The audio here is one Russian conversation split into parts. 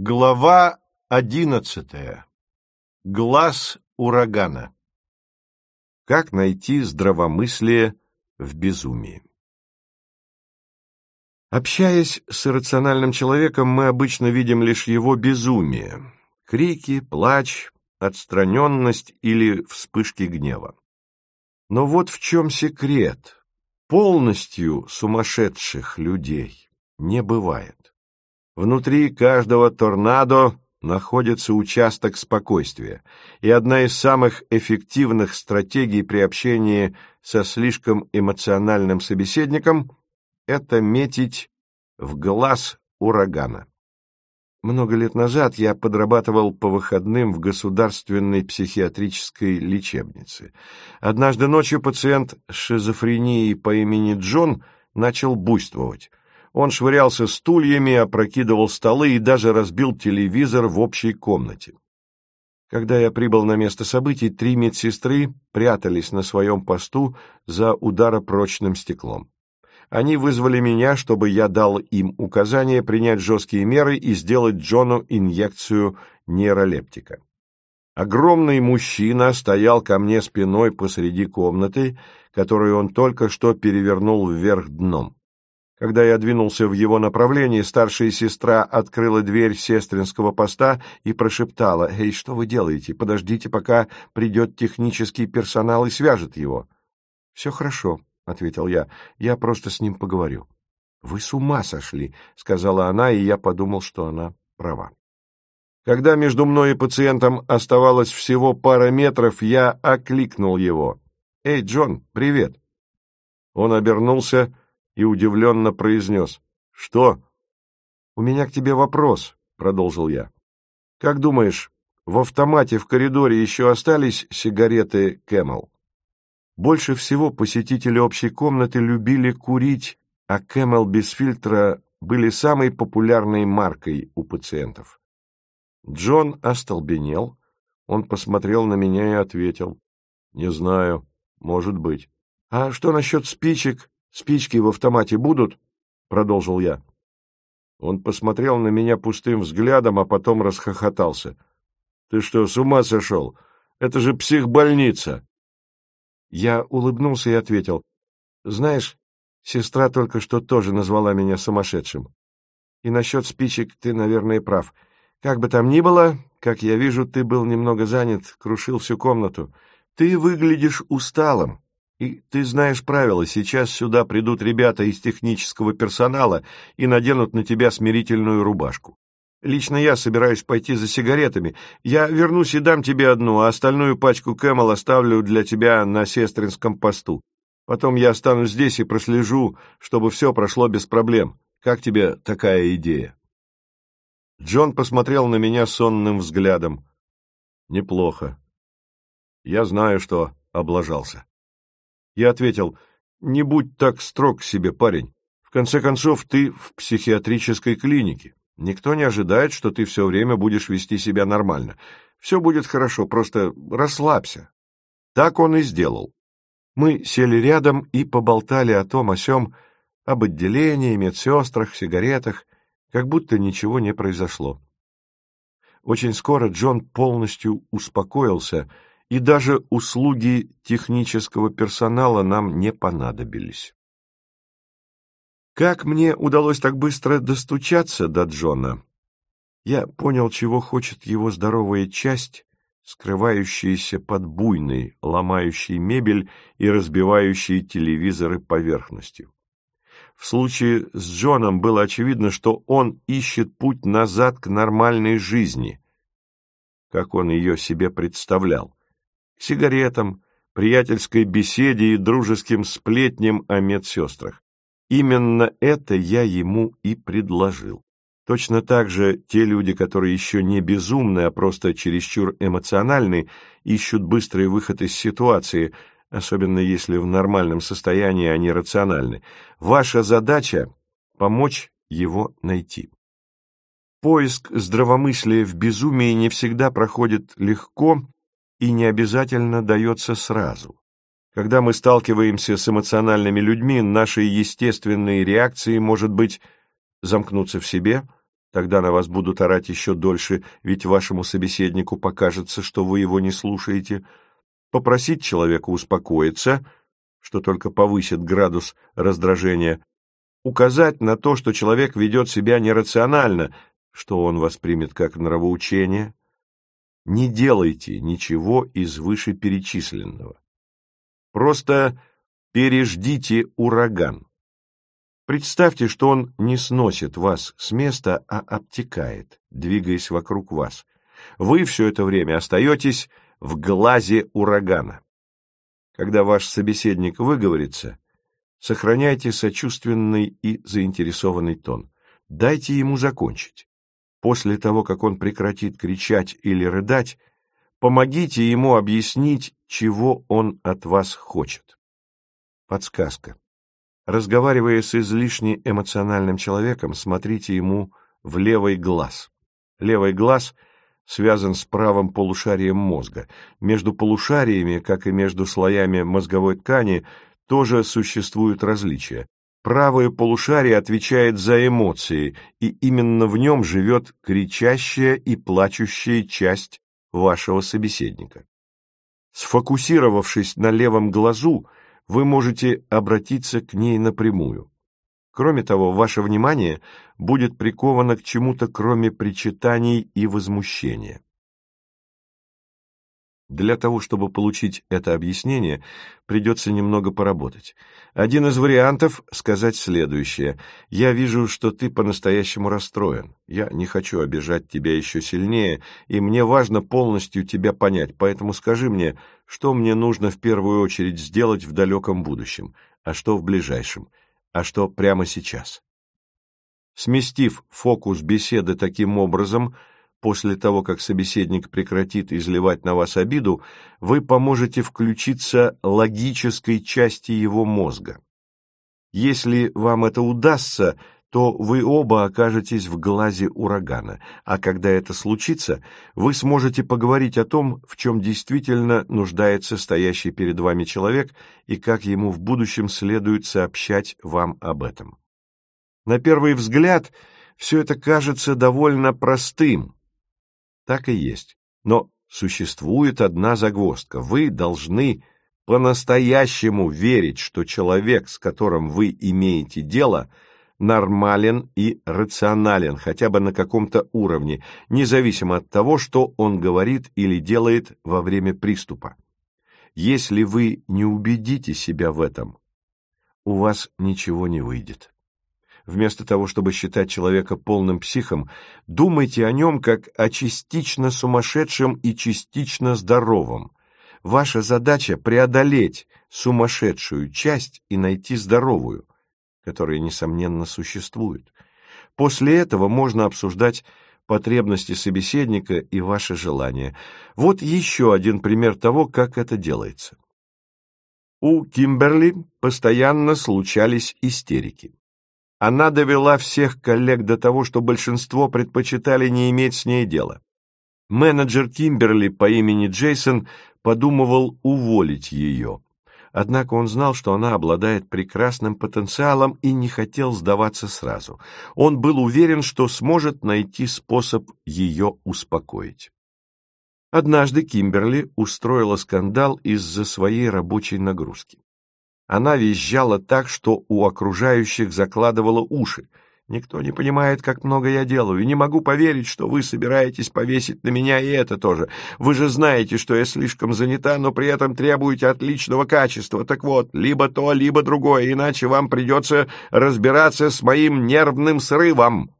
Глава одиннадцатая. Глаз урагана. Как найти здравомыслие в безумии? Общаясь с иррациональным человеком, мы обычно видим лишь его безумие. Крики, плач, отстраненность или вспышки гнева. Но вот в чем секрет. Полностью сумасшедших людей не бывает. Внутри каждого торнадо находится участок спокойствия, и одна из самых эффективных стратегий при общении со слишком эмоциональным собеседником – это метить в глаз урагана. Много лет назад я подрабатывал по выходным в государственной психиатрической лечебнице. Однажды ночью пациент с шизофренией по имени Джон начал буйствовать. Он швырялся стульями, опрокидывал столы и даже разбил телевизор в общей комнате. Когда я прибыл на место событий, три медсестры прятались на своем посту за ударопрочным стеклом. Они вызвали меня, чтобы я дал им указание принять жесткие меры и сделать Джону инъекцию нейролептика. Огромный мужчина стоял ко мне спиной посреди комнаты, которую он только что перевернул вверх дном. Когда я двинулся в его направлении, старшая сестра открыла дверь сестринского поста и прошептала, «Эй, что вы делаете? Подождите, пока придет технический персонал и свяжет его». «Все хорошо», — ответил я. — Я просто с ним поговорю. — Вы с ума сошли, — сказала она, и я подумал, что она права. Когда между мной и пациентом оставалось всего пара метров, я окликнул его. — Эй, Джон, привет! Он обернулся и удивленно произнес. — Что? — У меня к тебе вопрос, — продолжил я. — Как думаешь, в автомате в коридоре еще остались сигареты Кэмел? Больше всего посетители общей комнаты любили курить, а Кэмел без фильтра были самой популярной маркой у пациентов. Джон остолбенел. Он посмотрел на меня и ответил. «Не знаю. Может быть». «А что насчет спичек? Спички в автомате будут?» — продолжил я. Он посмотрел на меня пустым взглядом, а потом расхохотался. «Ты что, с ума сошел? Это же психбольница!» Я улыбнулся и ответил. «Знаешь, сестра только что тоже назвала меня сумасшедшим. И насчет спичек ты, наверное, прав. Как бы там ни было, как я вижу, ты был немного занят, крушил всю комнату. Ты выглядишь усталым. И ты знаешь правила, сейчас сюда придут ребята из технического персонала и наденут на тебя смирительную рубашку. Лично я собираюсь пойти за сигаретами. Я вернусь и дам тебе одну, а остальную пачку Кэмел оставлю для тебя на сестринском посту. Потом я останусь здесь и прослежу, чтобы все прошло без проблем. Как тебе такая идея?» Джон посмотрел на меня сонным взглядом. «Неплохо. Я знаю, что облажался». Я ответил, «Не будь так строг к себе, парень. В конце концов, ты в психиатрической клинике. Никто не ожидает, что ты все время будешь вести себя нормально. Все будет хорошо, просто расслабься. Так он и сделал. Мы сели рядом и поболтали о том, о сём, об отделении, медсестрах, сигаретах, как будто ничего не произошло. Очень скоро Джон полностью успокоился, и даже услуги технического персонала нам не понадобились. Как мне удалось так быстро достучаться до Джона? Я понял, чего хочет его здоровая часть, скрывающаяся под буйной, ломающей мебель и разбивающей телевизоры поверхностью. В случае с Джоном было очевидно, что он ищет путь назад к нормальной жизни, как он ее себе представлял, сигаретам, приятельской беседе и дружеским сплетням о медсестрах. Именно это я ему и предложил. Точно так же те люди, которые еще не безумны, а просто чересчур эмоциональны, ищут быстрый выход из ситуации, особенно если в нормальном состоянии они рациональны. Ваша задача — помочь его найти. Поиск здравомыслия в безумии не всегда проходит легко и не обязательно дается сразу. Когда мы сталкиваемся с эмоциональными людьми, нашей естественной реакцией может быть замкнуться в себе, Тогда на вас будут орать еще дольше, ведь вашему собеседнику покажется, что вы его не слушаете. Попросить человека успокоиться, что только повысит градус раздражения. Указать на то, что человек ведет себя нерационально, что он воспримет как нравоучение. Не делайте ничего из вышеперечисленного. Просто переждите ураган. Представьте, что он не сносит вас с места, а обтекает, двигаясь вокруг вас. Вы все это время остаетесь в глазе урагана. Когда ваш собеседник выговорится, сохраняйте сочувственный и заинтересованный тон. Дайте ему закончить. После того, как он прекратит кричать или рыдать, помогите ему объяснить, чего он от вас хочет. Подсказка. Разговаривая с излишне эмоциональным человеком, смотрите ему в левый глаз. Левый глаз связан с правым полушарием мозга. Между полушариями, как и между слоями мозговой ткани, тоже существуют различия. Правое полушарие отвечает за эмоции, и именно в нем живет кричащая и плачущая часть вашего собеседника. Сфокусировавшись на левом глазу, вы можете обратиться к ней напрямую. Кроме того, ваше внимание будет приковано к чему-то, кроме причитаний и возмущения. Для того, чтобы получить это объяснение, придется немного поработать. Один из вариантов — сказать следующее. «Я вижу, что ты по-настоящему расстроен. Я не хочу обижать тебя еще сильнее, и мне важно полностью тебя понять, поэтому скажи мне, что мне нужно в первую очередь сделать в далеком будущем, а что в ближайшем, а что прямо сейчас». Сместив фокус беседы таким образом — После того, как собеседник прекратит изливать на вас обиду, вы поможете включиться логической части его мозга. Если вам это удастся, то вы оба окажетесь в глазе урагана, а когда это случится, вы сможете поговорить о том, в чем действительно нуждается стоящий перед вами человек и как ему в будущем следует сообщать вам об этом. На первый взгляд все это кажется довольно простым, так и есть. Но существует одна загвоздка. Вы должны по-настоящему верить, что человек, с которым вы имеете дело, нормален и рационален, хотя бы на каком-то уровне, независимо от того, что он говорит или делает во время приступа. Если вы не убедите себя в этом, у вас ничего не выйдет. Вместо того, чтобы считать человека полным психом, думайте о нем как о частично сумасшедшем и частично здоровом. Ваша задача – преодолеть сумасшедшую часть и найти здоровую, которая, несомненно, существует. После этого можно обсуждать потребности собеседника и ваши желания. Вот еще один пример того, как это делается. У Кимберли постоянно случались истерики. Она довела всех коллег до того, что большинство предпочитали не иметь с ней дела. Менеджер Кимберли по имени Джейсон подумывал уволить ее. Однако он знал, что она обладает прекрасным потенциалом и не хотел сдаваться сразу. Он был уверен, что сможет найти способ ее успокоить. Однажды Кимберли устроила скандал из-за своей рабочей нагрузки. Она визжала так, что у окружающих закладывала уши. «Никто не понимает, как много я делаю, и не могу поверить, что вы собираетесь повесить на меня и это тоже. Вы же знаете, что я слишком занята, но при этом требуете отличного качества. Так вот, либо то, либо другое, иначе вам придется разбираться с моим нервным срывом».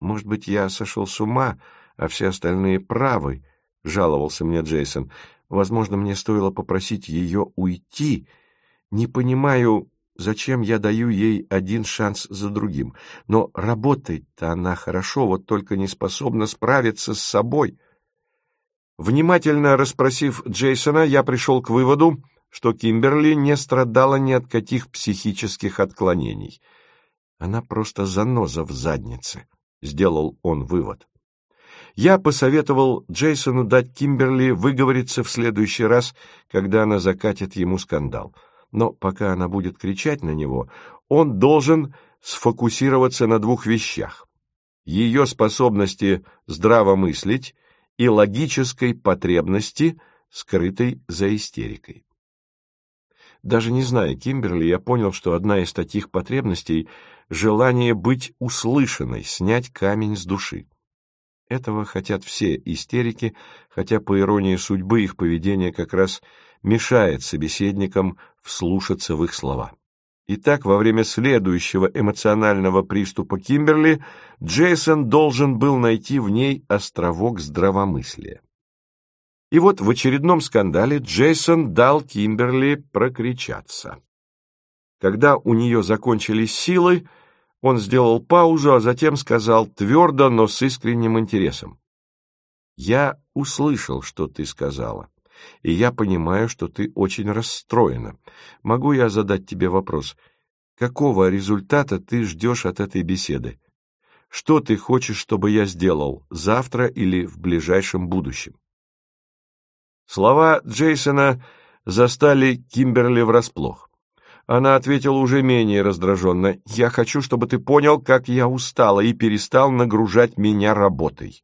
«Может быть, я сошел с ума, а все остальные правы», — жаловался мне Джейсон. «Возможно, мне стоило попросить ее уйти» Не понимаю, зачем я даю ей один шанс за другим. Но работает-то она хорошо, вот только не способна справиться с собой. Внимательно расспросив Джейсона, я пришел к выводу, что Кимберли не страдала ни от каких психических отклонений. Она просто заноза в заднице, — сделал он вывод. Я посоветовал Джейсону дать Кимберли выговориться в следующий раз, когда она закатит ему скандал — но пока она будет кричать на него, он должен сфокусироваться на двух вещах. ее способности здраво мыслить и логической потребности, скрытой за истерикой. Даже не зная Кимберли, я понял, что одна из таких потребностей — желание быть услышанной, снять камень с души. Этого хотят все истерики, хотя, по иронии судьбы, их поведение как раз мешает собеседникам вслушаться в их слова. Итак, во время следующего эмоционального приступа Кимберли Джейсон должен был найти в ней островок здравомыслия. И вот в очередном скандале Джейсон дал Кимберли прокричаться. Когда у нее закончились силы, он сделал паузу, а затем сказал твердо, но с искренним интересом. «Я услышал, что ты сказала, и я понимаю, что ты очень расстроена. Могу я задать тебе вопрос? Какого результата ты ждешь от этой беседы? Что ты хочешь, чтобы я сделал завтра или в ближайшем будущем?» Слова Джейсона застали Кимберли врасплох. Она ответила уже менее раздраженно. «Я хочу, чтобы ты понял, как я устала, и перестал нагружать меня работой».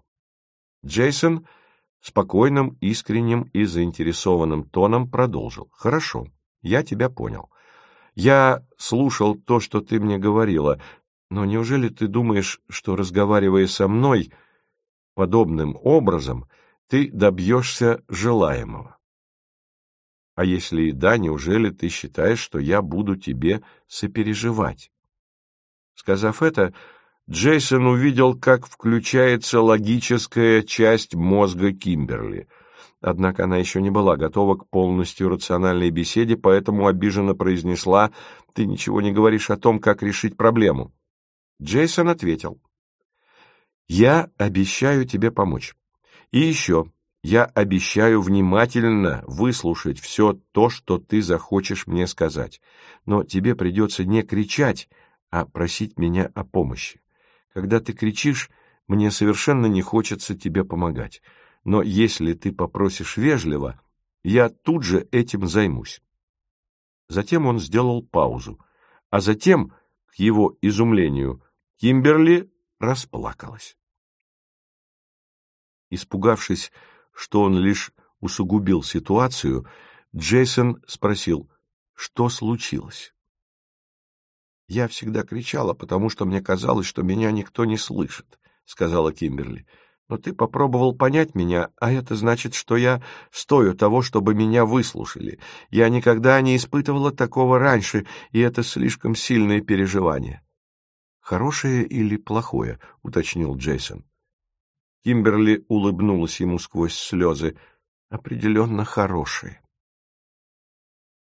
Джейсон спокойным, искренним и заинтересованным тоном продолжил. «Хорошо, я тебя понял. Я слушал то, что ты мне говорила, но неужели ты думаешь, что, разговаривая со мной подобным образом, ты добьешься желаемого?» А если и да, неужели ты считаешь, что я буду тебе сопереживать? Сказав это, Джейсон увидел, как включается логическая часть мозга Кимберли. Однако она еще не была готова к полностью рациональной беседе, поэтому обиженно произнесла «Ты ничего не говоришь о том, как решить проблему». Джейсон ответил «Я обещаю тебе помочь. И еще, я обещаю внимательно выслушать все то, что ты захочешь мне сказать, но тебе придется не кричать, а просить меня о помощи. Когда ты кричишь, мне совершенно не хочется тебе помогать, но если ты попросишь вежливо, я тут же этим займусь. Затем он сделал паузу, а затем, к его изумлению, Кимберли расплакалась. Испугавшись, что он лишь усугубил ситуацию, Джейсон спросил, что случилось. «Я всегда кричала, потому что мне казалось, что меня никто не слышит», — сказала Кимберли. «Но ты попробовал понять меня, а это значит, что я стою того, чтобы меня выслушали. Я никогда не испытывала такого раньше, и это слишком сильное переживание». «Хорошее или плохое?» — уточнил Джейсон. Кимберли улыбнулась ему сквозь слезы. Определенно хорошие.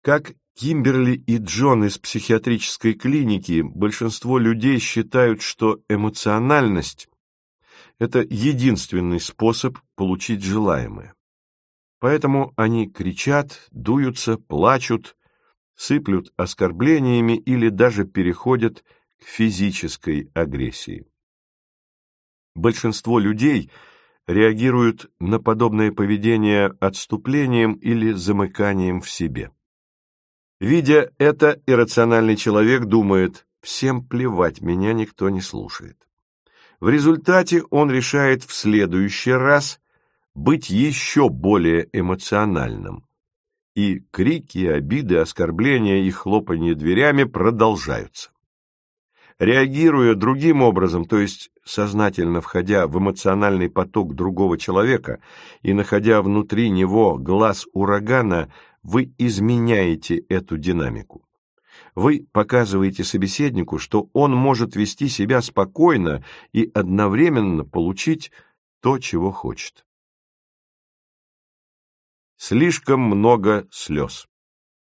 Как Кимберли и Джон из психиатрической клиники, большинство людей считают, что эмоциональность – это единственный способ получить желаемое. Поэтому они кричат, дуются, плачут, сыплют оскорблениями или даже переходят к физической агрессии. Большинство людей реагируют на подобное поведение отступлением или замыканием в себе. Видя это, иррациональный человек думает, всем плевать, меня никто не слушает. В результате он решает в следующий раз быть еще более эмоциональным. И крики, обиды, оскорбления и хлопанье дверями продолжаются. Реагируя другим образом, то есть сознательно входя в эмоциональный поток другого человека и находя внутри него глаз урагана, вы изменяете эту динамику. Вы показываете собеседнику, что он может вести себя спокойно и одновременно получить то, чего хочет. Слишком много слез.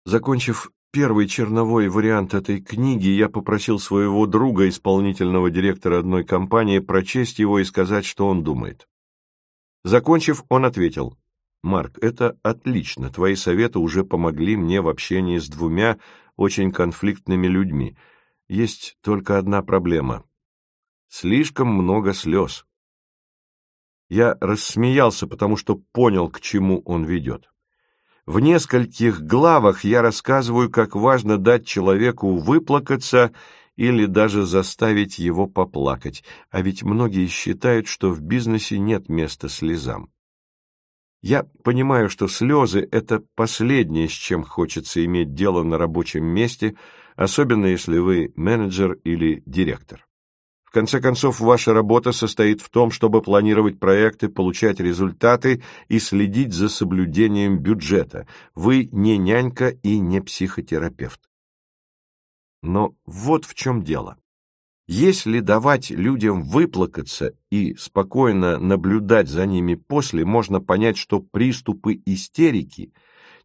Закончив первый черновой вариант этой книги, я попросил своего друга, исполнительного директора одной компании, прочесть его и сказать, что он думает. Закончив, он ответил, «Марк, это отлично, твои советы уже помогли мне в общении с двумя очень конфликтными людьми. Есть только одна проблема. Слишком много слез». Я рассмеялся, потому что понял, к чему он ведет. В нескольких главах я рассказываю, как важно дать человеку выплакаться или даже заставить его поплакать, а ведь многие считают, что в бизнесе нет места слезам. Я понимаю, что слезы – это последнее, с чем хочется иметь дело на рабочем месте, особенно если вы менеджер или директор. В конце концов, ваша работа состоит в том, чтобы планировать проекты, получать результаты и следить за соблюдением бюджета. Вы не нянька и не психотерапевт. Но вот в чем дело. Если давать людям выплакаться и спокойно наблюдать за ними после, можно понять, что приступы истерики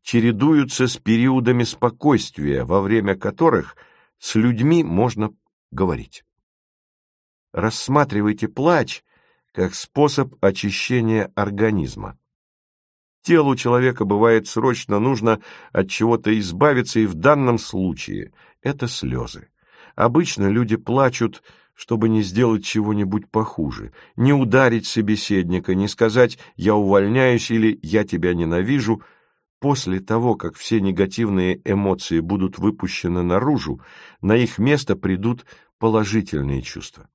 чередуются с периодами спокойствия, во время которых с людьми можно говорить. Рассматривайте плач как способ очищения организма. Телу человека бывает срочно нужно от чего-то избавиться, и в данном случае это слезы. Обычно люди плачут, чтобы не сделать чего-нибудь похуже, не ударить собеседника, не сказать «я увольняюсь» или «я тебя ненавижу». После того, как все негативные эмоции будут выпущены наружу, на их место придут положительные чувства.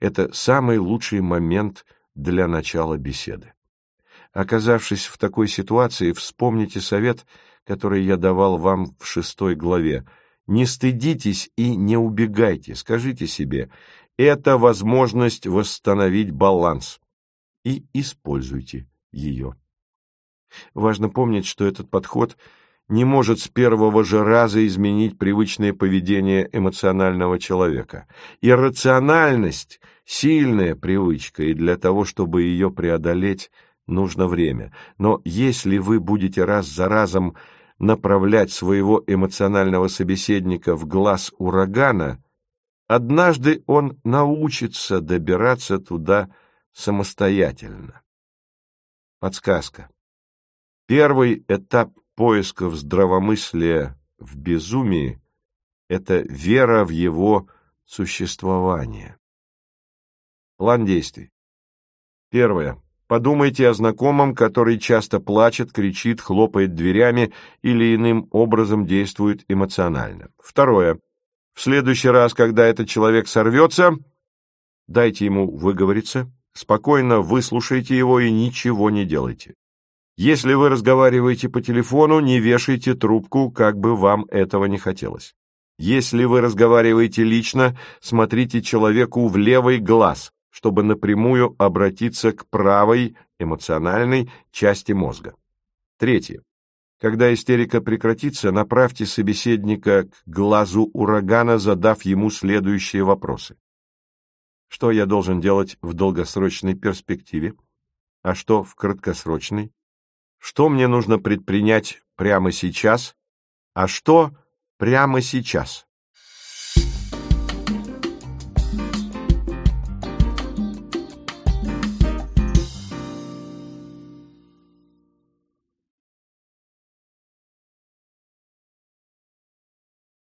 Это самый лучший момент для начала беседы. Оказавшись в такой ситуации, вспомните совет, который я давал вам в шестой главе – не стыдитесь и не убегайте, скажите себе, это возможность восстановить баланс, и используйте ее. Важно помнить, что этот подход не может с первого же раза изменить привычное поведение эмоционального человека. Иррациональность – сильная привычка, и для того, чтобы ее преодолеть, нужно время. Но если вы будете раз за разом направлять своего эмоционального собеседника в глаз урагана, однажды он научится добираться туда самостоятельно. Подсказка. Первый этап поисков здравомыслия в безумии – это вера в его существование. План действий. Первое. Подумайте о знакомом, который часто плачет, кричит, хлопает дверями или иным образом действует эмоционально. Второе. В следующий раз, когда этот человек сорвется, дайте ему выговориться, спокойно выслушайте его и ничего не делайте. Если вы разговариваете по телефону, не вешайте трубку, как бы вам этого не хотелось. Если вы разговариваете лично, смотрите человеку в левый глаз, чтобы напрямую обратиться к правой эмоциональной части мозга. Третье. Когда истерика прекратится, направьте собеседника к глазу урагана, задав ему следующие вопросы. Что я должен делать в долгосрочной перспективе? А что в краткосрочной? Что мне нужно предпринять прямо сейчас? А что прямо сейчас?